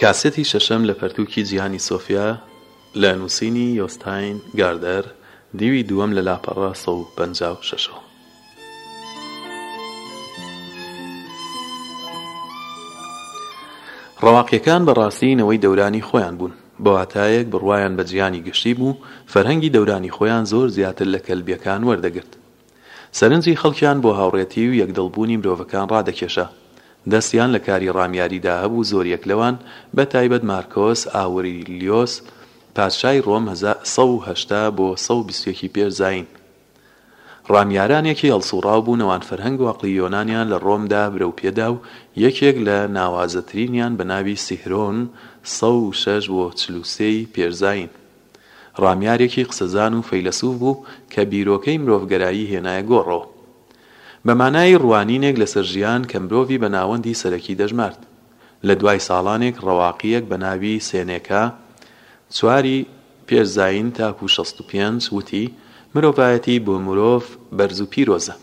کاسێتی شەشەم لە پەرتووکی جیهانی سۆفیا لە نووسینی یۆستاین گاردەر، دیوی دووەم لە لاپەڕە سەد و پەنجا و شەشەوە. ڕەواقییەکان بە ڕاستی نەوەی دەورانی خۆیان بوون، بە واتایەک بڕوایان بە جیهانی گشتی بوو، فەرهەنگی دەورانی خۆیان زۆر زیاتر لە کەلبییەکان وەردەگرت، سەرنجی خەڵکیان بۆ هاوڕێتی و یەکدڵبوونی مرۆڤەکان ڕادەکێشا. دەستیان لە کاری ڕامیاریدا هەبوو زۆریەک لەوان، بە تایبەت مارکۆس ئاورلیۆس پادشای ڕۆم هەزار و سەد و هەشتا بۆ سەد و بیست و یەک پێش زایین ڕامیارانێکی هەڵسوڕاو بوون ئەوان فەرهەنگ و عەقڵی یۆنانیان لە ڕۆمدا برەو پێدا و یەکێک لە ناوازەترینیان بە ناوی سیهرۆن سەد و شەش بۆ چل و سێ ی پێش زایین ڕامیارێکی قسەزان و فەیلەسوف بوو کە بیرۆکەی مرۆڤگەرایی هێنایە گۆڕەوە. بە مانای ڕوانینێک لەسەر ژیان کە مرۆڤی بە ناوەندی سەرەکی دەژمارد. لە دوای ساڵانێک ڕەواقییەک بە ناوی سێنێکا، چواری پێش زایین تاکوو شەست و پێنج، وتی، مرۆڤایەتی بۆ مرۆڤ بەرز و پیرۆزە.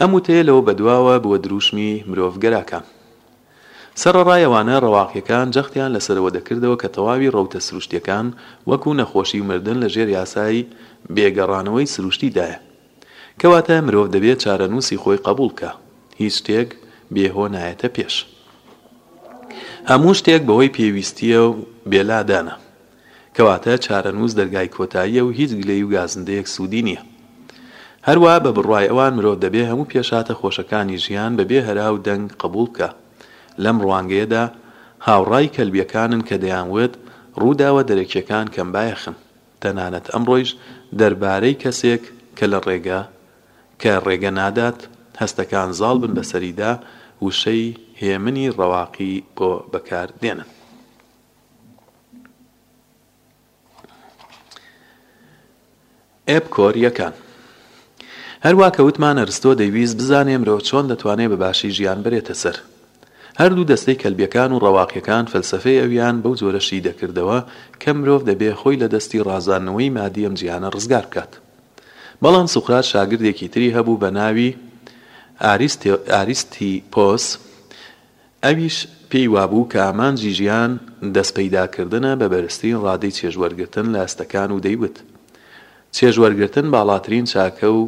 ئەم وتەیە لەوە بەدواوە بووە درووشمی مرۆڤگەراکان. سەڕەڕای ئەوانە، ڕەواقییەکان جەختیان لەسەرەوە دەکردەوە کە تەواوی ڕەوتە سروشتییەکان وەکوو نەخۆشی و مردن لە ژێر یاسای بێ گەڕانەوەی سروشتی دایە. کەواتە مرۆڤ دەبێ چارەنووسی خۆی قەبووڵ کا. هیچ شتێک بێ هۆ نایەتە پێش. هەموو شتێک بەهۆی پێویستییە و بێ لادانە. کەواتە چارەنووس دەرگای کۆتاییە و هیچ گلەی و گازندەیەک سوودی نییە. هەروا بە بڕوای ئەوان مرۆڤ دەبێ هەموو پێشهاتە خۆشەکانی ژیان بە بێ هەرا و دەنگ قبووڵ بکا. لەم ڕوانگەیەدا هاوڕای کەلبیەکانن کە دەیانوت ڕووداوە دەرەکیەکان کەمبایەخن. تەنانەت ئەمڕۆیش دەربارەی کەسێک کە لە ڕێگە کە ڕێگە نادات هەستەکان زاڵ بن بەسەریدا وشەی هێمنی ڕەواقی بۆ بەکار دێنن. ئێپکۆر یەکان. هەروا کە وتمان ئەرستۆ دەیویست بزانێ مرۆڤ چۆن دەتوانێ بە باشی ژیان بەرێتە سەر. هەر دوو دەستەی کەلبیەکان و ڕەواقیەکان فەلسەفەی ئەویان بەو جۆرە شی دەکردەوە کە مرۆڤ دەبێ خۆی لە دەستی ڕازاندنەوەی مادی ئەم جیهانە ڕزگار بکات. بەڵام سوقرات شاگردێکی تری هەبوو بە ناوی ئاریستیپۆس ئەویش پێی وابوو کە ئامانجی ژیان دەست پەیدا کردنە بە بەرزترین ڕادەی چێژ وەرگرتن لە هەستەکان و دەیوت، چێژ وەرگرتن باڵاترین چاکە و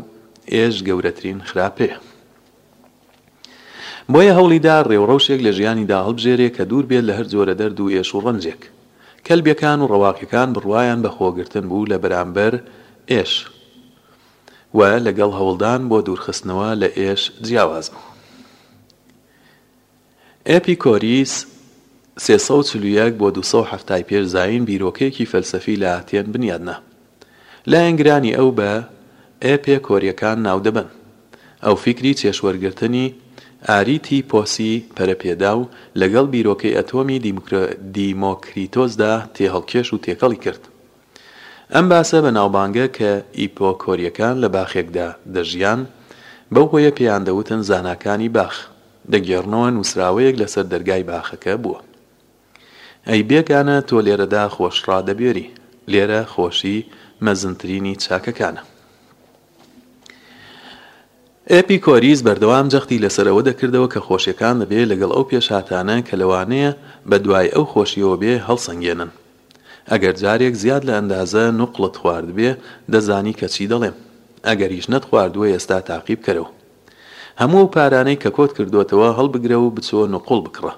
ئێش گەورەترین خراپەیە. بۆیە هەوڵی دا ڕێوڕەوشێک لە ژیانیدا هەڵبژێرێ کە دوور بێت لە هەر جۆرە دەرد و ئێش و ڕەنجێک. کەلبیەکان و ڕەواقیەکان بڕوایان بە خۆگرتن بوو لە بەرامبەر ئێش و لەگەڵ هەوڵدان بۆ دوورخستنەوە لە ئێش جیاواز بوو. ئێپیکۆریس، سێ سەد و چل و یەک بۆ دوو سەد و حەفتا ی پێش زایین، بیرۆکەیەکی فەلسەفی لە ئاتێن بنیات نا. لایەنگرانی ئەو بە ئێپێکۆریەکان ناودەبەن. ئەو فیکری چێژوەرگرتنی ئاریتیپۆسی پەرەپێدا و لەگەڵ بیرۆکەی ئەتۆمی دیمۆکریتۆسدا تێهەڵکێش و تێکەڵی کرد. ئەم باسە بەناوبانگە کە ئیپۆکۆریەکان لە باخێکدا دەژیان، بەو هۆیە پێیان دەوتن زاناکانی باخ. دەگێڕنەوە نووسراوەیەک لەسەر دەرگای باخەکە بووە. ئەی بێگانە تۆ لێرەدا خۆشڕا دەبوێری، لێرە خۆشی مەزنترینی چاکەکانە. ئێپیکۆریس بەردەوام جەختی لەسەر ئەوە دەکردەوە کە خۆشیەکان دەبێ لەگەڵ ئەو پێشهاتانە کە لەوانەیە بەدوای ئەو خۆشیەوە بێ هەڵسەنگێنن. ئەگەر جارێک زیاد لە ئەندازە نوقڵت خواردبێ دەزانی کە چی دەڵێم ئەگەریش نەتخواردووە ئێستا تاقی بکەرەوە هەموو ئەو پارانەی کە کۆت کردۆتەوە هەڵبگرە و بچۆ نوقڵ بکڕە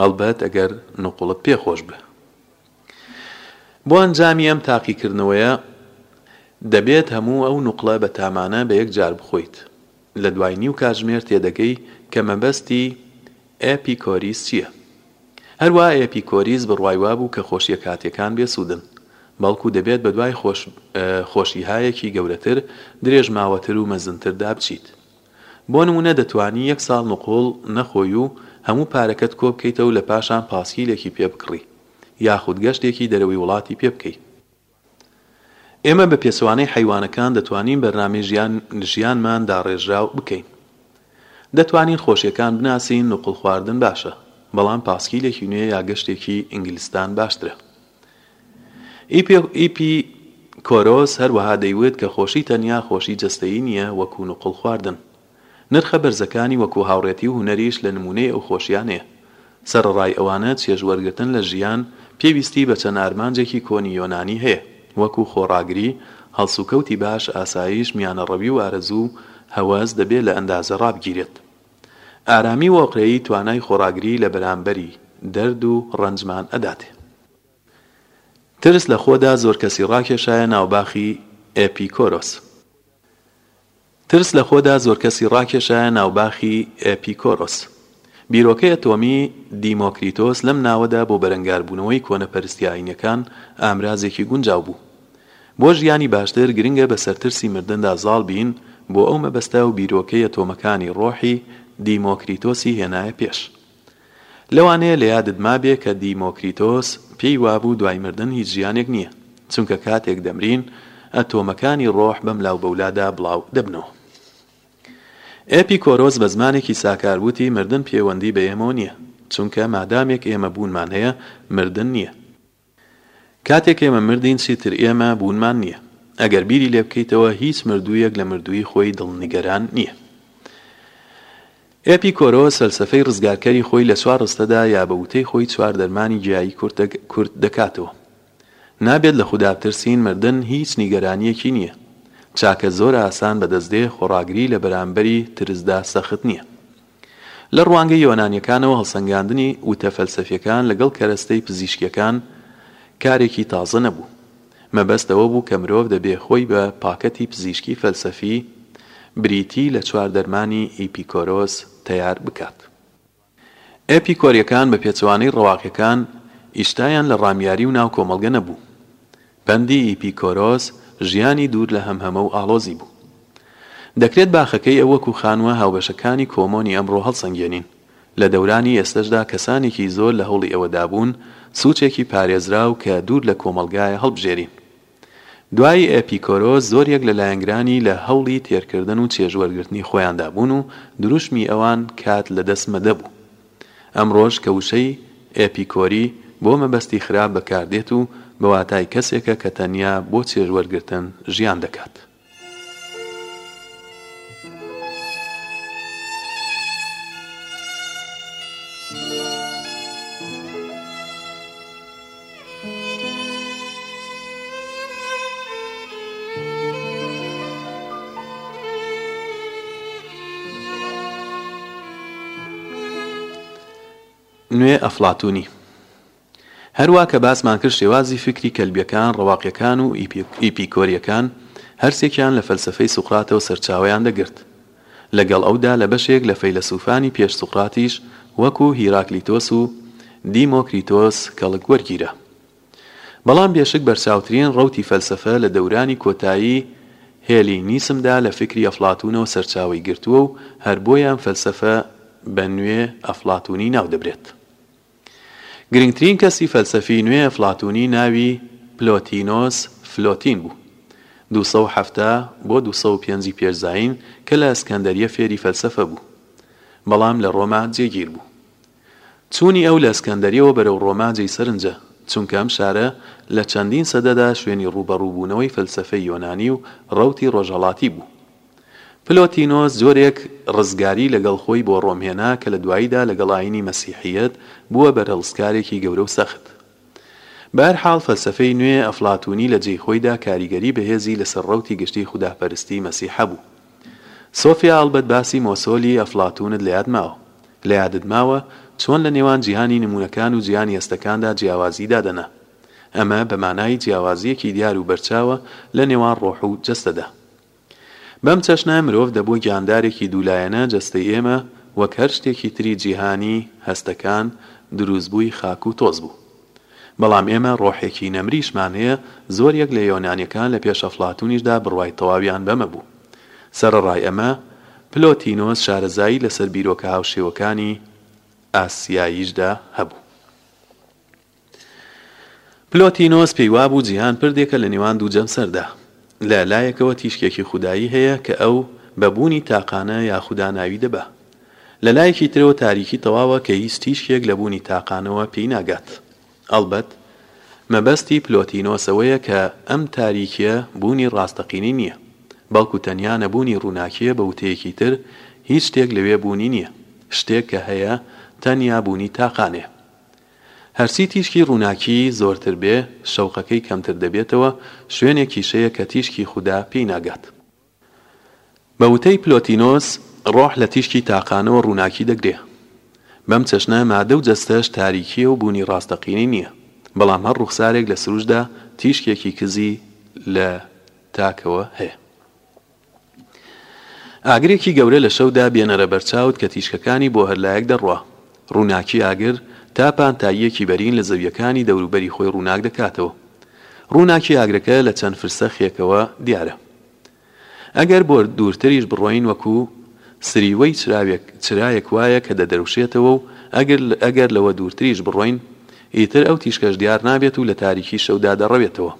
هەڵبەت ئەگەر نوقڵت پێ خۆش بێ بۆ ئەنجامی ئەم تاقی کردنەوەیە دەبێت هەموو ئەو نوقڵە بە تامانە بە یەک جار بخۆیت لە دوای نیو کاتژمێر تێدەگەی کە مەبەستی ئێپیکۆریس چییە. هەروەها ئێپیکۆریس بڕوای وابوو کە خۆشییە کاتییەکان بێ سوودن، بەڵکو دەبێت بە دوای خۆشییهایەکی گەورەتر، درێژماوەتر و مەزنتردا بچیت. بۆ نموونە دەتوانی یەک ساڵ نقوڵ نەخۆی و هەموو پارەکەت کۆ بکەیتەوە و لە پاشان پاسکیلێکی پێ بکڕی، یاخود گەشتێکی دەرەوەی وڵاتی پێ بکەی. ئێمە بە پێچەوانەی حەیوانەکان دەتوانین بەرنامەی ژیان لە ژیانمان داڕێژراو بکەین. دەتوانین خۆشیەکان بناسین، نوقڵ خواردن باشە، بەڵام پاسکیلێکی نوێ یا گەشتێکی ئینگلستان باشترە. ئیپی کۆرۆس هەروەها دەیوت کە خۆشی تەنیا خۆشی جەستەیی نییە وەکو نوقڵ خواردن. نرخە بەرزەکانی وەکو هاوڕێتی و هونەریش لە نموونەی ئەو خۆشیانەیە. سەرەڕای ئەوانە چێژ وەرگرتن لە ژیان پێویستی بە چەند ئارمانجێکی کۆنی یۆنانی هەیە، وەکو خۆڕاگری، هەڵسوکەوتی باش، ئاسایش، میانەڕەوی و ئارەزوو و هەوەس دەبێ لە ئەندازە ڕابگیرێت. ئارامی و ئۆقرەیی توانای خۆڕاگری لە بەرامبەری دەرد و ڕەنجمان ئەداتێ. ترس لە خۆدا زۆر کەسی ڕاکێشایە ناو باخی ئێپیکۆرۆس. ترس لە خۆدا زۆرکەسی ڕاکێشایە ناوباخی ئێپیکۆرۆس. بیرۆکەی ئەتۆمی دیمۆکریتۆس لەم ناوەدا بۆ بەرەنگاربوونەوەی کۆنەپەرستی ئایینەکان ئامرازێکی گونجاو بوو. بۆ ژیانی باشتر گرنگە بەسەر ترسی مردندا زاڵ بین، بۆ ئەو مەبەستە و بیرۆکەی ئەتۆمەکانی ڕۆحی دیمۆکریتۆسی هێنایە پێش. لەوانەیە لە یادت مابێ کە دیمۆکریتۆس پێی وابوو دوای مردن هیچ ژیانێک نییە، چونکە کاتێک دەمرین ئەتۆمەکانی ڕۆح بەم لاو بەولادا بڵاو دەبنەوە. ئێپیکۆرۆس بە زمانێکی ساکار وتی مردن پێوەندی بە ئێمەوە نییە، چونکە مادامێک ئێمە بوونمان هەیە مردن نییە. کاتێک ئێمە مردین چیتر ئێمە بوونمان نییە. ئەگەر بیری لێ بکەیتەوە هیچ مردوویەک لە مردوویی خۆی دڵنیگەران نییە. ئێپیکۆرۆس فەلسەفەی ڕزگارکەری خۆی لە چوار ڕستەدا یا بە وتەی خۆی چوار دەرمانی گیایی کورت دەکاتەوە. نابێت لە خودا بترسین، مردن هیچ نیگەرانییەکی نییە. چاکە زۆر ئاسان بەدەست دێ، خۆڕاگری لە بەرامبەری ترسدا سەخت نییە. لە ڕوانگەی یۆنانیەکانەوە هەڵسەنگاندنی وتە فەلسەفیەکان لەگەڵ کەرەستەی پزیشکیەکان کارێکی تازە نەبوو، مەبەست ئەوە بوو کە مرۆڤ دەبێ خۆی بە پاکەتی پزیشکی فەلسەفی بریتی لە چوار دەرمانی ئیپیکۆرۆس تەیار بکات. ئێپیکۆریەکان بە پێچەوانەی ڕەواقیەکان ئیشتایان لە ڕامیاری و ناو کۆمەڵگە نەبوو، پەندی ئیپیکۆرۆس ژیانی دوور لە هەمهەمە و ئاڵۆزی بوو. دەکرێت باخەکەی ئەو وەکو خانووە هاوبەشەکانی کۆمۆنی ئەمڕۆ هەڵسەنگێنین. لە دەورانی ئێستەشدا کەسانێکی زۆر لە هەوڵی ئەوەدابوون سوچێکی پارێزراو کە دوور لە کۆمەڵگایە هەڵبژێرین. دوای ئێپیکۆرۆس زۆریەک لە لایەنگرانی لە هەوڵی تێرکردن و چێژوەرگرتنی خۆیاندا بوون و دروشمی ئەوان کات لەدەست مەدە بوو. ئەمڕۆش کە وشەی، ئێپیکۆری، بۆ مەبەستی خراپ بەکاردێت و بە واتای کەسێکە کە تەنیا بۆ چێژ وەرگرتن ژیان دەکات. نوێ ئەفڵاتوونی هەروا کە باسمان کرد شێوازی فکری کەلبیەکان ڕەواقیەکان و ئیپیکۆریەکان هەرسێکیان لە فەلسەفەی سوقراتەوە سەرچاوەیان دەگرت لەگەڵ ئەودا لە بەشێک لە فەیلەسووفانی پێش سوقراتیش وەکوو هیراکلیتۆس و دیمۆکریتۆس کەڵک وەرگیرا. بەڵام بێشک بەرچاوترین ڕەوتی فەلسەفە لە دەورانی کۆتایی هێلینیسمدا لە فیکری ئەفلاتوونەوە سەرچاوەی گرتووە و هەر بۆیە ئەم فەلسەفە بە نوێ ئەفلاتوونی ناو دەبرێت. گرنگترین کەسی فەلسەفی نوێ ئەفلاتوونی ناوی پلۆتینۆس فلۆتین بوو، دوو سەد و حەفتا بۆ دوو سەد و پێنج ی پێش زایین، کە لە ئەسکەندەریە فێری فەلسەفە بوو، بەڵام لە ڕۆما جێگیر بوو. چوونی ئەو لە ئەسکەندەریەوە بەرەو ڕۆما جێی سەرنجە، چونکە ئەم شارە لە چەندین سەدەدا شوێنی ڕووبەڕووبوونەوەی فەلسەفەی یۆنانی و ڕەوتی ڕۆژهەڵاتی بوو. پلۆتینۆس جۆرێک ڕزگاری لەگەڵ خۆی بۆ ڕۆم هێنا کە لە دواییدا لەگەڵ ئایینی مەسیحییەت بووە بە ڕێڵسکارێکی گەورە و سەخت. بە هەر حاڵ فەلسەفەی نوێ ئەفلاتوونی لە جێی خۆیدا کاریگەری بەهێزی لە سەر ڕەوتی گشتی خوداپەرستی مەسیح هەبوو. سۆفیا ئەڵبەت باسی مۆسۆلی ئەفلاتوونت لە یاد ماوە. لە یادت ماوە چۆن لە نێوان جیهانی نموونەکان و جیهانی هەستەکاندا جیاوازی دادەنا. ئەمە بە مانای جیاوازییەکی دیار و بەرچاوە لە نێوان ڕۆح و جەستەدا. بەم چەشنە مرۆڤ دەبوو گیاندارێکی دوو لایەنە، جەستەی ئێمە، وەک هەر شتێکی تری جیهانی، هەستەکان، دروستبووی خاک و تۆز بوو. بەڵام ئێمە ڕۆحێکی نەمریشمان هەیە، زۆر یەک لە یۆنانیەکان لە پێش ئەفلاتونیشدا بڕوای تەواویان بەمە بوو. سەرەڕای ئەمە، پلۆتینۆس شارەزایی لەسەر بیرۆکە هاوشێوەکانی ئاسیاییشدا هەبوو. پلۆتینۆس پێی وابوو جیهان پردێکە لە نێوان دوو جەمسەردا. لە لایەکەوە تیشکێکی خودایی هەیە کە ئەو بە بوونی تاقانە یا خودا ناوی دەبا. لە لایەکی ترەوە تاریکی تەواوە کە هیچ تیشکێک لە بوونی تاقانەوە پێی ناگات. ئەڵبەت مەبەستی پلۆتینۆس ئەوەیە کە ئەم تاریکییە بوونی ڕاستەقینەی نییە، بەڵکو تەنیا نەبوونی ڕووناکییە بە وتەیەکی تر هیچ شتێک لەوێ بوونی نییە، شتێک کە هەیە تەنیا بوونی تاقانەیە. هەرچی تیشکی ڕووناکیی زۆرتر بێ، شەوقەکەی کەمتر دەبێتەوە، شوێنێ کیشەیە کە تیشکی خودا پێی ناگات. بە وتەی پلۆتینۆس، ڕۆح لە تیشکی تاقانەوە ڕووناکی دەگرێ. بەم چەشنە مادە و جەستەش تاریکییە و بوونی ڕاستەقینەی نییە. بەڵام هەر ڕوخسارێک لە سروشتدا تیشکێکی کزی لە تاکەوە هەیە. ئاگرێکی گەورە لە شەودا بێنەرە بەرچاوت کە تیشکەکانی بۆ هەر لایەک دەڕوا. ڕووناکی ئاگر تا پانتاییەکی بەرین لە زەوییەکانی دەوروبەری خۆی ڕووناک دەکاتەوە. ڕووناکی ئاگرەکە لە چەند فرسەخێکەوە دیارە. ئەگەر بۆ دوورتریش بڕۆین وەکو سریوەی چراوێک چرایەک وایە کە دەدرەوشێتەوە و ئەگر ئەگەر لەوە دوورتریش بڕۆین ئیتر ئەو تیشکەش دیار نابێت و لە تاریکی شەودا دەڕەوێتەوە.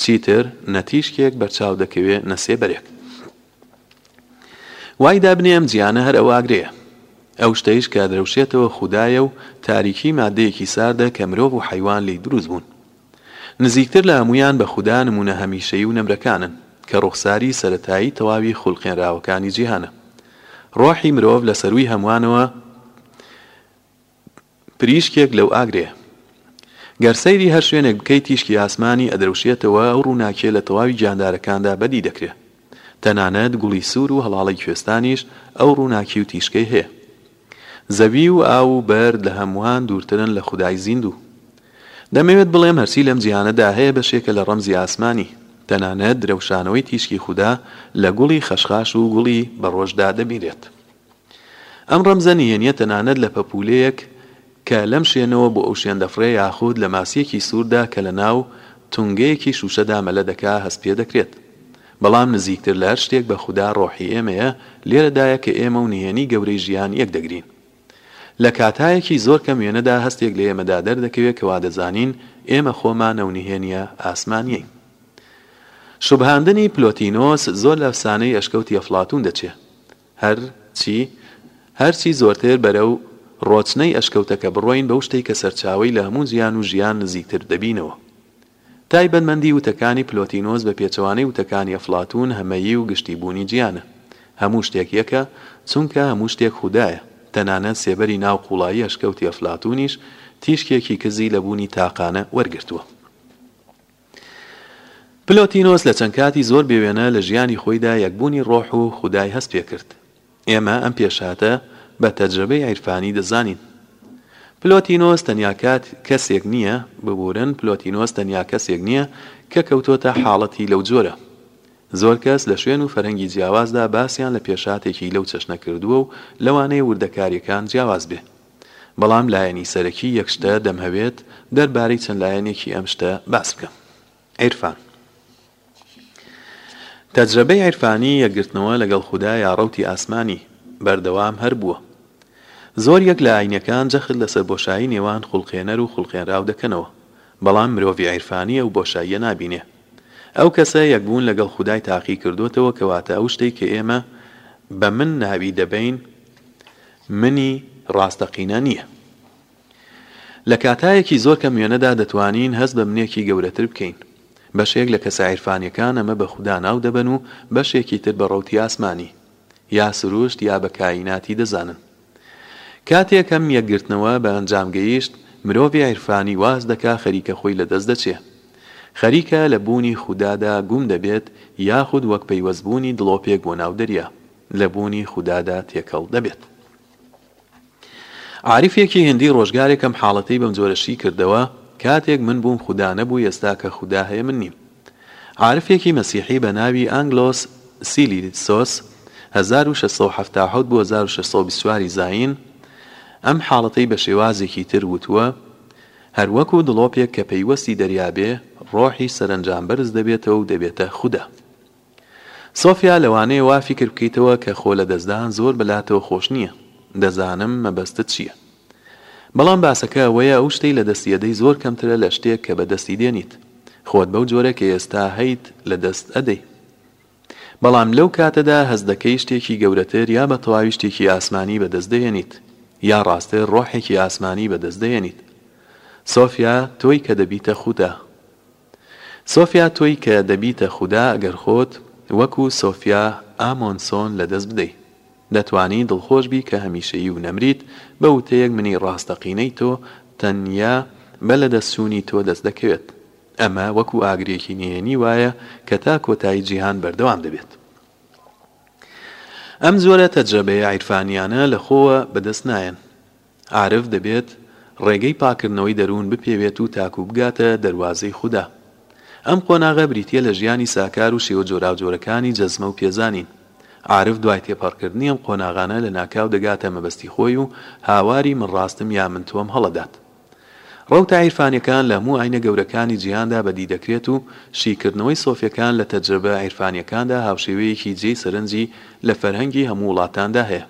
چیتر نە تیشکێک بەرچاو دەکەوێ نە سێبەرێک وای دابنێ ئەم جیهانە هەر ئەو ئاگرەیە ئەو شتەیش کە درەوشێتەوە خودایە و تاریکی ماددەیەکی ساردە کە مرۆڤ و حەیوان لێی دروست بوون نزیکتر لە هەموویان بە خودا نموونە هەمیشەیی و نەمرەکانن کە ڕوخساری سەرەتایی تەواوی خولقێنراوەکانی جیهانە ڕۆحی مرۆڤ لە سەرووی هەمووانەوە پریشکێک لەو ئاگرەیە. گەر سەیری هەر شوێنێک بکەی تیشکی ئاسمانی ئەدرەوشێتەوە ئەو ڕووناکیە لە تەواوی گیاندارەکاندا بەدی دەکرێ تەنانەت گوڵی سوور و هەڵاڵەی کوێستانیش ئەو ڕووناکی و تیشکەی هەیە زەوی و ئاو و بەرد لە هەمووان دوورترن لە خودای زیندوو دەمەوێت بڵێم هەرچی لەم جیهانەدا هەیە بەشێکە لە ڕەمزی ئاسمانی تەنانەت درەوشانەوەی تیشکی خودا لە گوڵی خەشخاش و گوڵی بەڕۆژدا دەبینرێت. ئەم ڕەمزە نهێنیە تەنانەت لە پەپولەیەک کە لەم شوێنەوە بۆ ئەو شوێن دەفڕێ یاخود لە ماسیەکی سوردا کە لە ناو تونگەیەکی شوشەدا مەلە دەکا هەست پێ دەکرێت بەڵام نزیکتر لە هەر شتێک بە خودا ڕۆحی ئێمەیە لێرەدایە کە ئێمە و نهێنی گەورەی ژیان یەک دەگرین لە کاتایەکی زۆر کەم وێنەدا هەستێک لە ئێمەدا دەردەکەوێ کە وادەزانین ئێمە خۆمانە و نهێنیە ئاسمانیەین شوبهاندنی پلۆتینۆس زۆر لە ئەفسانەی ئەشکەوتی ئەفڵاتون دەچێ هەر چی هەر چی زۆرتر بەرەو ڕۆچنەی ئەشکەوتەکە بڕۆین بەو شتەی کە سەرچاوەی لە هەموو جیان و ژیان نزیکتر دەبینەوە. تایبەتمەندی وتەکانی پلۆتینۆس بە پێچەوانەی وتەکانی ئەفلاتوون هەمەیی و گشتی بوونی جیانە. هەموو شتێک یەکە چونکە هەموو شتێک خودایە. تەنانەت سێبەری ناو قوڵایی ئەشکەوتی ئەفلاتوونیش تیشکێکی کزی لە بوونی تاقانە وەرگرتووە. پلۆتینۆس لە چەند کاتی زۆر بێوێنە لە ژیانی خۆیدا یەکبوونی ڕۆح و خودای هەست پێ کرد. ئێمە ئەم پێشهاتە بە تەجرەبەی عیرفانی دەزانین. پلۆتینۆس تەنیا کات کەسێک نییە، ببوورن، پلۆتینۆس تەنیا کەسێک نییە کە کەوتۆتە حاڵەتی لەو جۆرە. زۆر کەس لە شوێن و فەرهەنگی جیاوازدا باسیان لە پێشهاتێکی لەو چەشنە کردووە و لەوانەیە وردەکارییەکان جیاواز بێ. بەڵام لایەنی سەرەکی یەک شتە دەمهەوێت دەربارەی چەند لایەنێکی ئەم شتە باس بکەم عیرفان تەجرەبەی عیرفانی یەکگرتنەوە لەگەڵ خودا یا ڕەوتی ئاسمانی بەردەوام هەر بووە زۆر یەک لە ئاینەکان جەخت لەسەر بۆشایی نێوان خوڵقێنەر و خوڵقێنراو دەکەنەوە بەڵام مرۆڤی عیرفانی ئەو بۆشاییە نابینێ ئەو کەسە یەکبوون لەگەڵ خودای تاقی کردووەتەوە کەواتە ئەو شتەی کە ئێمە بە من ناوی دەبەین منی ڕاستەقینە نییە. لە کاتاێکی زۆر کەم وێنەدا دەتوانین هەست بە منێکی گەورەتر بکەین. بەشێک لە کەسە عیرفانیەکان ئەمە بە خودا ناو دەبەن و بەشێکی تر بە ڕەوتی ئاسمانی، یا سروشت یا بە کایناتی دەزانن. کاتێک ئەم یەکگرتنەوە بە ئەنجام گەیشت، مرۆڤی عیرفانی واز دەکا خەریکە خۆی لە دەست دەچێ. خەریکە لە بوونی خودادا گوم دەبێت یاخود وەک پەیوەست بوونی دڵۆپێک بۆ ناو دەریا. لە بوونی خودادا تێکەڵ دەبێت. عارفێکی هندی ڕۆژگارێک ئەم حاڵەتەی بەم جۆرە شی کردەوە، کاتێک من بووم خودا نەبوو ئێستا کە خودا هەیە من نیم. عارفێکی مەسیحی بە ناوی ئانگلۆس سیلیسۆس، هەزار و شەش سەد و حەفتا و حەوت بۆ هەزار و شەش سەد و بیست و چوار ی زایین، ئەم حاڵەتەی بە شێوازێکی تر وتووە، هەر وەکوو دڵۆپێک کە پەیوەستی دەریا بێ، ڕۆحی سەرەنجام بەرز دەبێتەوە و دەبێتە خودا. سۆفیا، لەوانەیە وا فیکر بکەیتەوە کە خۆ لەدەستدان زۆر بە لاتەوە خۆش نییە. دەزانم مەبەستت چییە. بەڵام باسەکە ئەوەیە ئەو شتەی لە دەستی ئەدەی زۆر کەمترە لە شتێک کە بە دەستی دێنیت. خۆت بەو جۆرە کە ئێستا هەیت لە دەست ئەدەی. بەڵام لەو کاتەدا هەست دەکەی شتێکی گەورەتر یا بە تەواوی شتێکی ئاسمانی بە دەست دەهێنیت. یا ڕاستتر ڕۆحێکی ئاسمانی بە دەست دەهێنیت. سۆفیا، تۆی کە دەبیتە خودا. سۆفیا تۆی کە دەبیتە خودا گەر خۆت وەکو سۆفیا ئامۆنسۆن لەدەست بدەی دەتوانی دڵخۆش بی کە هەمیشەیی و نەمریت بە وتەیەک منی ڕاستەقینەی تۆ تەنیا بە لەدەست چوونی تۆ دەست دەکەوێت ئەمە وەکو ئاگرێکی نهێنی وایە کە تا کۆتایی جیهان بەردەوام دەبێت ئەم جۆرە تەجرەبەیە عیرفانیانە لە خۆوە بەدەست نایەن. عارف دەبێت ڕێگەی پاککردنەوەی دەروون بپێوێت و تاکوو بگاتە دەروازەی خودا. ئەم قۆناغە بریتییە لە ژیانی ساکار و شێوە جۆراوجۆرەکانی جەزمە و پێزانین. عارف دوای تێپەڕکردنی ئەم قۆناغانە لە ناکاو دەگاتە مەبەستی خۆی و هاواری من ڕاستم یا من تۆم هەڵەدات. ڕەوتە عیرفانیەکان لە هەموو ئاینە گەورەکانی جیهاندا بەدی دەکرێت و شیکردنەوەی سۆفیەکان لە تەجرەبە عیرفانیەکاندا هاوشێوەیەکی جێی سەرنجی لە فەرهەنگی هەموو وڵاتاندا هەیە.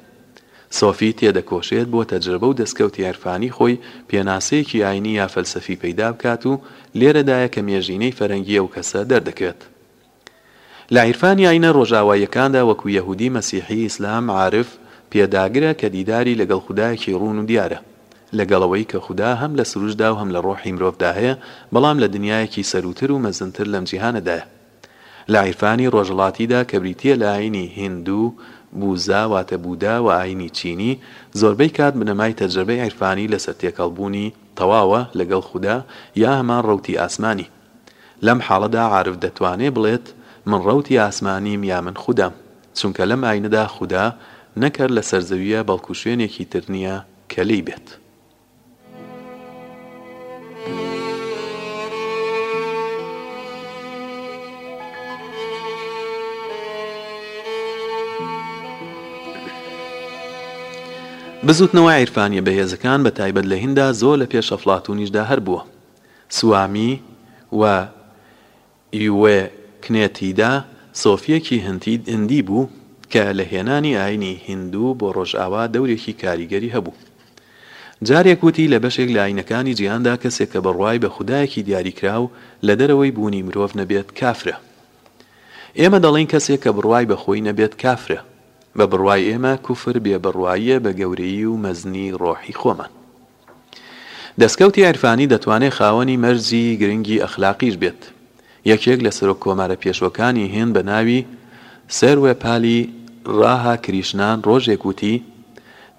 سۆفی تێدەکۆشێت بۆ تەجرەبە و دەستکەوتی عیرفانی خۆی پێناسەیەکی ئاینی یا فەلسەفی پەیدا بکات و لێرەدایە کە مێژینەی فەرەنگی ئەو کەسە دەردەکەوێت لە عیرفانی ئاینە ڕۆژئاواییەکاندا وەکو یەهودی مەسیحی ئیسلام عارف پێداگرە کە دیداری لەگەڵ خودایەکی ڕوون و دیارە لەگەڵ ئەوەی کە خودا هەم لە سروشتدا و هەم لە ڕۆحی مرۆڤدا هەیە بەڵام لە دنیایەکی سەرووتر و مەزنتر لەم جیهانەدایە. لە عیرفانی ڕۆژهەڵاتیدا کە بریتییە لە ئایینی هیندو، بوزا واتە بودا و ئایینی چینی، زۆربەی کات بنەمای تەجرەبەی عیرفانی لەسەر تێکەڵبوونی تەواوە لەگەڵ خودا یا هەمان ڕەوتی ئاسمانی. لەم حاڵەدا عارف دەتوانێ بڵێت من ڕەوتی ئاسمانیم یا من خودام. چونکە لەم ئایینەدا خودا نەک هەر لەسەر زەوییە بەڵکو شوێنێکی تر نییە کە لێی بێت. بزوتنەوە عیرفانیە بەهێزەکان بە تایبەت لە هیندا زۆر لە پێش ئەفڵاتونیشدا هەر بووە سوامی و یوێ کنێتیدا سۆفییەکی هندی بوو کە لە هێنانی ئایینی هیندوو بۆ ڕۆژئاوا دەورێکی کاریگەری هەبوو. جارێک وتی لە بەشێک لە ئایینەکانی جیهاندا کەسێک کە بڕوای بە خودایەکی دیاریکراو لە دەرەوەی بوونی مرۆڤ نەبێت کافرە. ئێمە دەڵێین کەسێک کە بڕوای بە خۆی نەبێت کافرە. بە بڕوای ئێمە کوفر بێبڕواییە بە گەورەیی و مەزنی ڕۆحی خۆمان. دەستکەوتی عیرفانی دەتوانێت خاوەنی مەرجی گرنگی ئەخلاقیش بێت. یەکێک لە سەرۆک کۆمارە پێشوەکانی هیند بە ناوی، سەروێپالی راها کریشنان، رۆژێک وتی،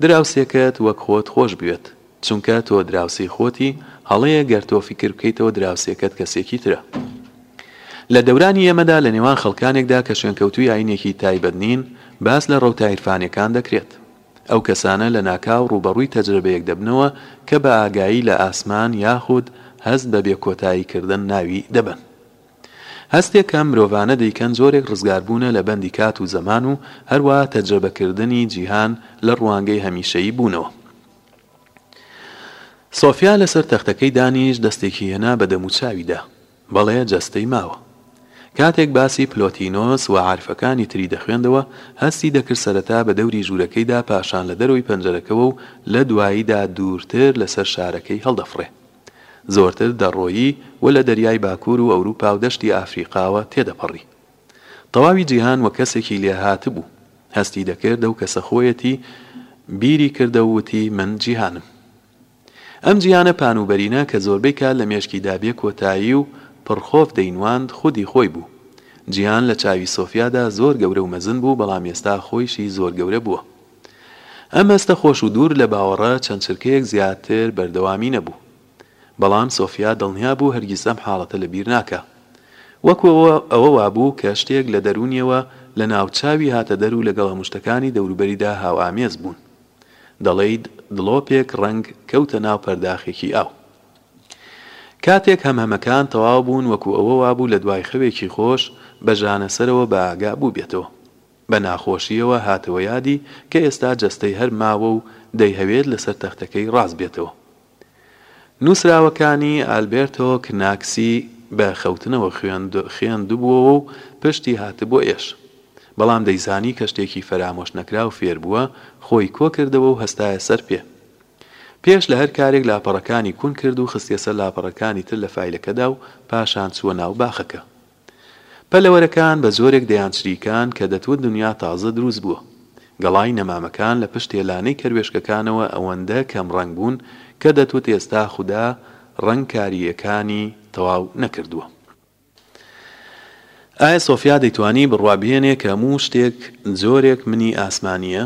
دراوسێکەت وەک خۆت خۆش بوێت، چونکە تۆ دراوسێی خۆتی، هەڵەیە گەر تۆ فیکر بکەیتەوە دراوسێکەت کەسێکی ترە. لە دەورانی ئێمەدا لە نێوان خەڵکانێکدا کە شوێنکەوتووی ئایینێکی تایبەت نین، باس لە رەوتە عیرفانیەکان دەکرێت. ئەو کەسانە لەناکاو ڕووبەڕووی تەجرەبەیەک دەبنەوە کە بە ئاگایی لە ئاسمان یاخود هەست بە بێکۆتایی کردن ناوی دەبەن. هەستێک کە ئەم مرۆڤانە دەیکەن جۆرێک ڕزگاربوونە لە بەندی کات و زەمان و هەروەها تەجرەبەکردنی جیهان لە ڕوانگەی هەمیشەیی بوونەوە. سۆفیا لەسەر تەختەکەی دانیشت دەستێکی هێنا بە دەموچاویدا. بەڵێ جەستەی ماوە. کاتێک باسی پلۆتینۆس و عارفەکانی تری دەخوێندەوە، هەستی دەکرد سەرەتا بە دەوری ژوورەکەیدا پاشان لە دەرەوەی پەنجەرەکەوە و لە دواییدا دوورتر لەسەر شارەکەی هەڵدەفڕێ. زۆرتر دەڕۆیی و لە دەریای باکوور و ئەوروپا و دەشتی ئافریقاوە تێدەپەڕی. تەواوی جیهان وەک کەسێکی لێهاتبوو. هەستی دەکرد ئەو کەسە خۆیەتی، بیری کردە و وتی من جیهانم. ئەم جیهانە پان و بەرینە کە زۆربەی کات لە مێشکیدا بێ کۆتایی و پڕ خۆف دەینواند خودی خۆی بوو. جیهان لە چاوی سۆفیادا زۆر گەورە و مەزن بوو بەڵام ئێستا خۆیشی زۆر گەورە بووە. ئەم هەستە خۆش و دوور لە باوەڕە چەند چرکەیەک زیاتر بەردەوامی نەبوو. بەڵام سۆفیا دڵنیا بوو هەرگیز ئەم حاڵەتە لە بیر ناکا. وەکو ئەوە وابوو کە شتێک لە دەروونیەوە لە ناو چاوی هاتە دەر و لەگەڵ هەموو شتەکانی دەوروبەریدا هاوئامێز بوون. دەڵێیت دڵۆپێک ڕەنگ کەوتە ناو پەرداخێکی ئاو. کاتێک هەمهەمەکان تەواو بوون وەکو ئەوە وابوو لە دوای خەوێکی خۆش بە ژانەسەرەوە بەئاگا بووبێتەوە. بە ناخۆشییەوە هاتەوە یادی کە ئێستا جەستەی هەر ماوە و دەیهەوێت لەسەر تەختەکەی ڕاست بێتەوە. نووسراوەکانی ئالبێرتۆ کناکسی بە خەوتنەوە خوێندبووەوە و پشتی هاتبووە ئێش. بەڵام دەیزانی کە شتێکی فەرامۆش نەکراو فێر بووە، خۆی کۆ کردەوە و هەستایە سەر پێ. پێش لە هەر کارێک لاپەڕەکانی کون کرد و خستیە سەر لاپەڕەکانی تر لە فایلەکەدا و پاشان چووە ناو باخەکە. پەلەوەرەکان بە جۆرێک دەیان چریکان کە دەتوت دنیا تازە دروست بووە. گەڵای نەمامەکان لە پشت تێلانەی کەروێشکەکانەوە ئەوەندە کەم ڕەنگ بوون کە دەتوت ئێستا خودا ڕەنگ کارییەکانی تەواو نەکردووە. ئایا سۆفیا دەیتوانی بڕوا بهێنێ کە هەموو شتێک جۆرێک منی ئاسمانییە؟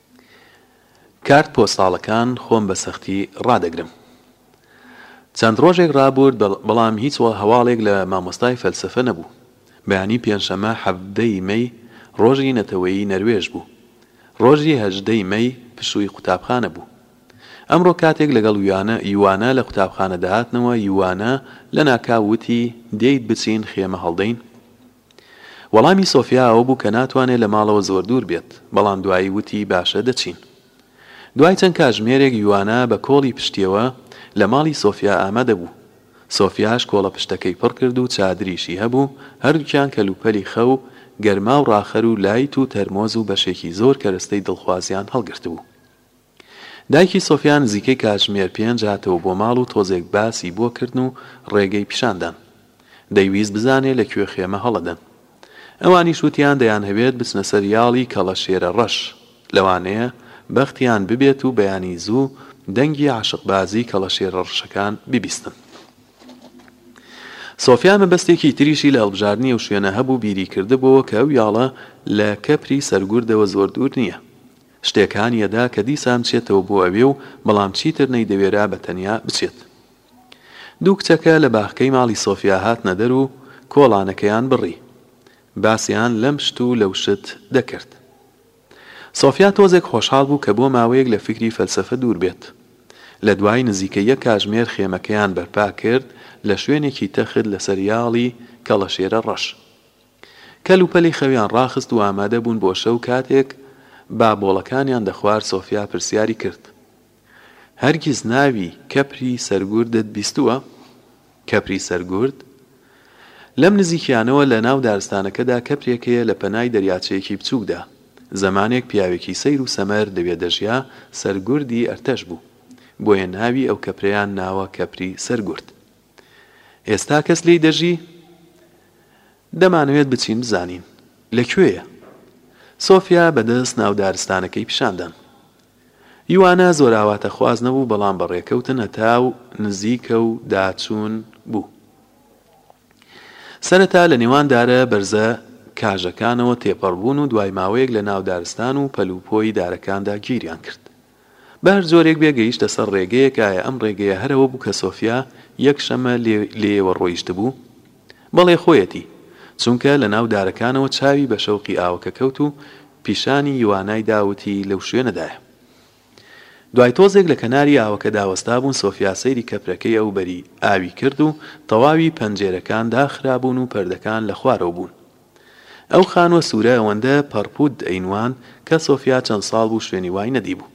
کارت پۆستاڵەکان خۆم بە سەختی ڕادەگرم. چەند ڕۆژێک ڕابوورد بەڵام هیچ هەواڵێک لە مامۆستای فەلسەفە نەبوو. بەیانی پێنجشەمە حەڤدە ی مەی ڕۆژی نەتەوەیی نەروێژ بوو. ڕۆژی هەژدە ی مەی پشووی قوتابخانە بوو. ئەمڕۆ کاتێک لەگەڵ یوانا لە قوتابخانە دەهاتنەوە یوانا لەناکاو وتی دێیت بچین خێمە هەڵدەین؟ وەڵامی سۆفیا ئەوە بوو کە ناتوانێت لە ماڵەوە زۆر دوور بێت، بەڵام دوایی وتی باشە دەچین. دوای چەند کاژمێرێک یوانا بە کۆڵی پشتیەوە لە ماڵی سۆفیا ئامادە بوو. سۆفیاش کۆڵە پشتەکەی پڕ کرد و چادریشی هەبوو، هەردووکیان کەلوپەلی خەو، گەرما و ڕاخەر و لایت و تەرمۆز و بەشێکی زۆر کەرەستەی دڵخوازیان هەڵگرتبوو. دایکی سۆفیا نزیکەی کاتژمێر پێنج هاتەوە بۆ ماڵ و تۆزێک باسی بۆ کردن و ڕێگەی پیشان دام. دەیویست بزانێ لە کوێ خێمە هەڵەدەن. ئەوانیش وتیان دەیانهەوێت بچنە سەر یاڵی کەڵەشێرە ڕەش. لەوانەیە بەختیان ببێت و بەیانی زوو دەنگی عاشقبازی کەڵەشێرە ڕشەکان ببیستن. سۆفیا مەبەستێکی تریشی لە هەڵبژاردنی ئەو شوێنە هەبوو، بیری کردبۆوە کە ئەو یاڵە لە کەپری سەرگوردەوە زۆر دوور نییە. شتێک هانی ئەدا کە دیسان بچێتەوە بۆ ئەوێ و بەڵام چیتر نەیدەوێرا بە تەنیا بچێت. دوو کچەکە لە باخکەی ماڵی سۆفیا هاتنە دەر و کۆڵانەکەیان بڕی. باسیان لەم شت و لەو شت دەکرد. سۆفیا تۆزێک خۆشحاڵ بوو کە بۆ ماوەیەک لە فیکری فەلسەفە دوور بێت. لە دوای نزیکەی یەک کاژمێر خێمەکەیان بەرپا کرد لە شوێنێکی تەخت لەسەر یاڵی کەڵەشێرە ڕەش. کەل و پەلی خەویان ڕاخست و ئامادە بوون بۆ شەو کاتێک با بۆڵەکانیان دەخوارد سۆفیا پرسیاری کرد هەرگیز ناوی کەپری سەرگوردت بیستووە؟ کەپری سەرگورد؟ لەم نزیکیانەوە لە ناو دارستانەکەدا کەپرێک هەیە لە پەنای دەریاچەیەکی بچووکدا زەمانێک پیاوێکی سەیر و سەمەر لەوێ دەژیا سەرگوردی ئەرتەش بوو بۆیە ناوی ئەو کەپرەیان ناوە کەپری سەرگورد. ئێستا کەس لێی دەژی؟ دەمانەوێت بچین بزانین لە کوێیە. سۆفیا بە دەست ناو دارستانەکەی پیشاندان. یوانا زۆرئاواتەخواز نەبوو بەڵام بە ڕێکەوتن هەتا و نزیکە و داچوون بوو. سەرەتا لە نێوان دارە بەرزە کاژەکانەوە تێپەڕبوون و دوای ماوەیەک لە ناو دارستان و پەل و پۆی دارەکاندا گیریان کرد. بەهەر جۆرێک بێ گەیشتە سەر ڕێگەیەک ئایا ئەم ڕێگەیە هەر ئەوە بوو کە سۆفیا یەک شەمە لێیەوە ڕۆیشتبوو؟ بەڵێ خۆیەتی چونکە لە ناو دارەکانەوە چاوی بە شەوقی ئاوەکە کەوت و پیشانی یوانای دا وتی لەو شوێنەدایە دوای تۆزێک لە کەناری ئاوەکەدا وەستابوون سۆفیا سەیری کەپرەکەی ئەو بەری ئاوی کرد و تەواوی پەنجێرەکان داخرابوون و پەردەکان لە خوارەوە بوون ئەو خانوە سورە ئەوەندە پەڕپوت ئەینواند کە سۆفیا چەند ساڵ بوو شوێنی وای نەدیبوو.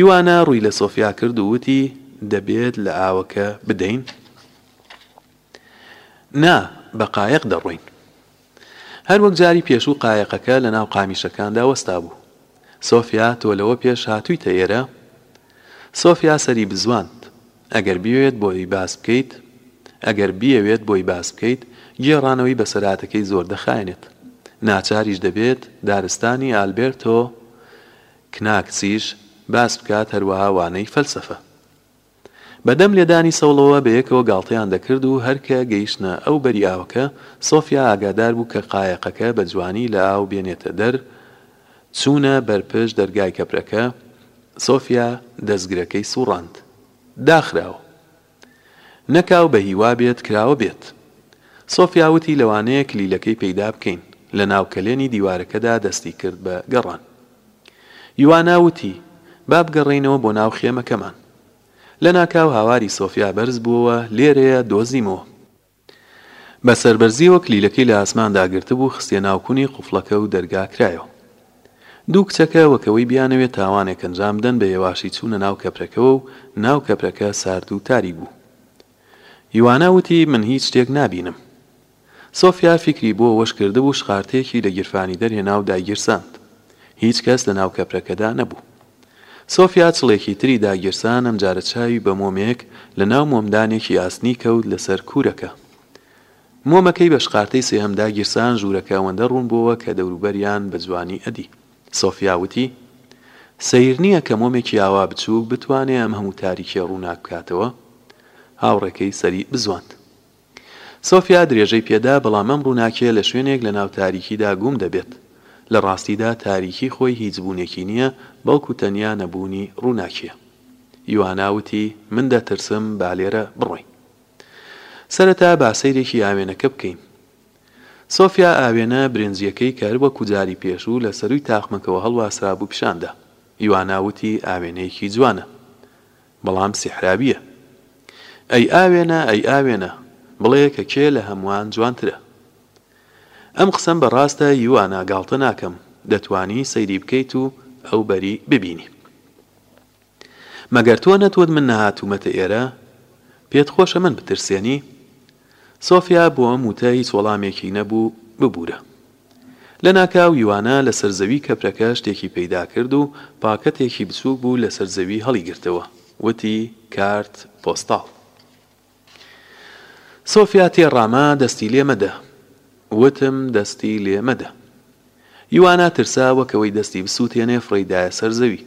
یوانا ڕوی لە سۆفیا کرد و وتی دەبێت لە ئاوەکە بدەین؟ نا بە قایەق دەڕۆین. هەر وەک جاری پێشوو قایەقەکە لە ناو قامیشەکاندا وەستابوو. سۆفیا تۆ لەوە پێش هاتویتە ئێرە؟ سۆفیا سەری بزواند. ئەگەر بیەوێت بۆی باس بکەیت ئەگەر بیەوێت بۆی باس بکەیت گێڕانەوەی بەسەرهاتەکەی زۆر دەخایەنێت ناچاریش دەبێت دارستانی ئالبێرتۆ کناکسیش باس بکات هەروەها وانەی فەلسەفە بە دەم لێدانی سەوڵەوە بەیەکەوە گاڵتەیان دەکرد و هەر کە گەیشتنە ئەو بەری ئاوەکە سۆفیا ئاگادار بوو کە قایەقەکە بە جوانی لە ئاو بێنێتە دەر چوونە بەرپشت دەرگای کەپرەکە، سۆفیا دەستگرەکەی سووڕاند. داخراوە. نەکاو بە هیوا بێت کراوە بێت. سۆفیا وتی لەوانەیە کلیلەکەی پەیدا بکەین. لە ناو کەلێنی دیوارەکەدا دەستی کرد بە گەڕان. یوانا وتی با بگەڕێینەوە بۆ ناو خێمەکەمان. لەناکاو هاواری سۆفیا بەرز بووەوە لێرەیە دۆزیمەوە. بە سەربەرزیەوە کلیلەکەی لە ئاسماندا گرتبوو خستیە ناو کونی قفڵەکە و دەرگا کرایەوە. دوو کچەکە وەک ئەوەی بیانەوێت تاوانێک ئەنجام بدەن بە هێواشی چوونە ناو کەپرەکەوە و ناو کەپرەکە سارد و تاریک بوو. یوانا وتی من هیچ شتێک نابینم. سۆفیا فیکری بۆ وەش کردبوو شقارتەیەکی لە گیرفانی دەرهێنا و دایگیرساند. هیچ کەس لە ناو کەپرەکەدا نەبوو. سۆفیا چڵێکی تری داگیرسان ئەمجارە چاوی بە مۆمێک لە ناو مۆمدانێکی ئاسنی کەوت لە سەر کوورەکە. مۆمەکەی بە شقارتەی سێهەم داگیرسان ژوورەکە ئەوەندە ڕوون بۆوە کە دەوروبەریان بە جوانی ئەدی. سۆفیا وتی، سەیر نییە کە مۆمێکی ئاوا بچووک بتوانێ ئەم هەموو تاریکییە ڕووناک بکاتەوە؟ هاوڕێکەی سەری بزواند. سۆفیا درێژەی پێدا، بەڵام ئەم ڕووناکییە لە شوێنێک لەناو تاریکیدا گوم دەبێت. لە ڕاستیدا تاریکی خۆی هیچ بوونێکی نییە، بەڵکو تەنیا نەبوونی ڕووناکییە. یوانا وتی، من دەترسم با لێرە بڕۆین. سەرەتا با سەیرێکی ئاوێنەکە بکەین. سۆفیا ئاوێنە برنجییەکەی کە هەروەکو جاری پێشوو لە سەرووی تاقمەکەوە هەڵواسرابوو پیشاندا. یوانا وتی، ئاوێنەیەکی جوانە. بەڵام سیحرابییە. ئەی ئاوێنە ئەی ئاوێنە بڵێ کە کێ لە هەمووان جوانترە. ئەم قسەم بە ڕاستە یوانا گاڵتە ناکەم دەتوانی سەیری بکەیت و ئەو بەری ببینی. مەگەر تۆ نەتوت من نەهاتوومەتە ئێرە؟ پێت خۆشە من بترسێنی؟ سۆفیا بۆ ئەم وتە هیچ وەڵامێکی نەبوو ببوورە. لەناکاو یوانا لەسەر زەوی کەپرەکە شتێکی پەیدا کرد و پاکەتێکی بچووک بوو لەسەر زەوی هەڵیگرتەوە وتی کارت پۆستاڵ. سۆفیا تێڕاما دەستی لێ مەدە. وتم دەستی لێ مەدە. یوانا ترسا وەکەوەی دەستی بسوتێنێ فڕێی دایە سەر زەوی.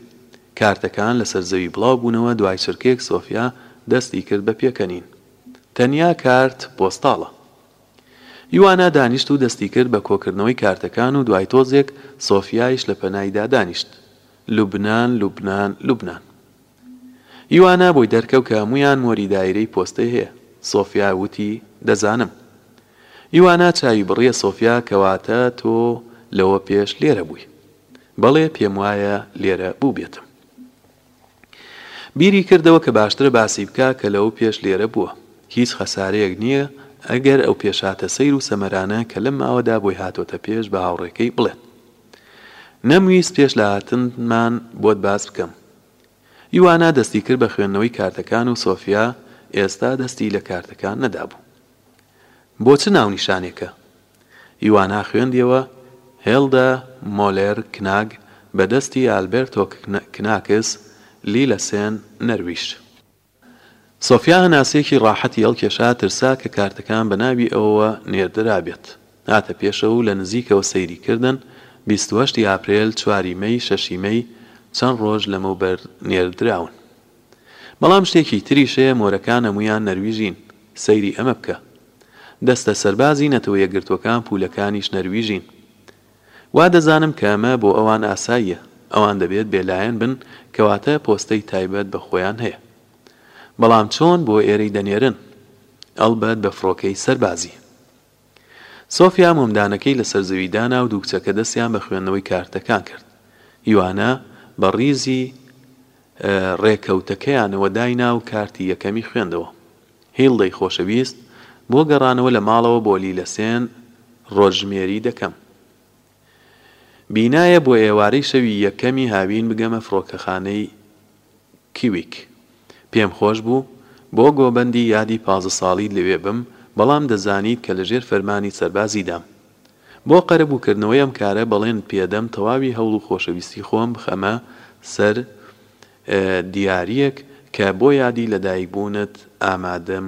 کارتەکان لەسەر زەوی بڵاو بوونەوە دوای چرکەیەک سۆفیا دەستی کرد بە پێکەنین. تەنیا کارت پۆستاڵە. یوانا دانیشت و دەستی کرد بە کۆکردنەوەی کارتەکان و دوای تۆزێک سۆفیایش لە پەنایدا دانیشت. لوبنان، لوبنان، لوبنان. یوانا بۆی دەرکەوت کە هەموویان مۆری دایرەی پۆستەی هەیە. سۆفیا وتی، دەزانم. یوانا چاوی بڕیە سۆفیا، کەواتە تۆ لەوە پێش لێرە بووی؟ بەڵێ، پێموایە لێرە بووبێتم. بیری کردەوە کە باشترە باسی بکا کە لەوە پێش لێرە بووە. هیچ خەسارەیەک نییە ئەگەر ئەو پێشهاتە سەیر و سەمەرانە کە لەم ماوەدا بۆی هاتۆتە پێش بە هاوڕێکەی بڵێت. نەمویست پێش لە هاتنمان بۆت باس بکەم. یوانا دەستی کرد بە خوێندنەوەی کارتەکان و سۆفیا ئێستا دەستی لە کارتەکان نەدابوو. بۆ چ ناونیشانێکە؟ ئیوانا خوێندیەوە، هێلدە مۆلێر کناگ، بە دەستی ئالبێرتۆ کناکس، لیلەسێن، نەرویژ. سۆفیا هەناسەیەکی ڕاحەتی هەڵکێشا، ترسا کە کارتەکان بە ناوی ئەوەوە نێردرابێت. هاتە پێشەوە و لە نزیکەوە سەیری کردن، بیست و هەشت ی ئاپرێل، چوار ی مەی، شەش ی مەی، چەند ڕۆژ لەمەوبەر نێردراون. بەڵام شتێکی تریش هەیە مۆرەکان هەموویان نەرویژین سەیری ئەمە بکە دەستە سەربازی نەتەوە یەکگرتووەکان پولەکانیش نەرویژین وا دەزانم کە ئەمە بۆ ئەوان ئاساییە ئەوان دەبێت بێلایەن بن کەواتە پۆستەی تایبەت بە خۆیان هەیە بەڵام چۆن بۆ ئێرەی دەنێرن ئەڵبەت بە فڕۆکەی سەربازی. سۆفیا مۆمدانەکەی لەسەر زەوی دانا و دوو کچەکە دەستیان بە خوێندنەوەی کارتەکان کرد. یوانا بە ڕیزی ڕێکەوتەکەیانەوە داینا و کارتی یەکەمی خوێندەوە. هیلدەی خۆشەویست، بۆ گەڕانەوە لە ماڵەوە بۆ لیلەسێن ڕۆژژمێری دەکەم. بینایە بۆ ئێوارەی شەوی یەکەمی هاوین بگەمە فڕۆکەخانەی کیویک. پێم خۆش بوو بۆ گۆبەندی یادی پازدە ساڵی لەوێ بم، بەڵام دەزانیت کە لەژێر فەرمانی سەربازیدام. بۆ قەرەبووکردنەوەی ئەم کارە بەڵێنت پێدەم تەواوی هەوڵ و خۆشەویستی خۆم بخەمە سەر دیارییەک کە بۆ یادی لەدایکبوونت ئامادەم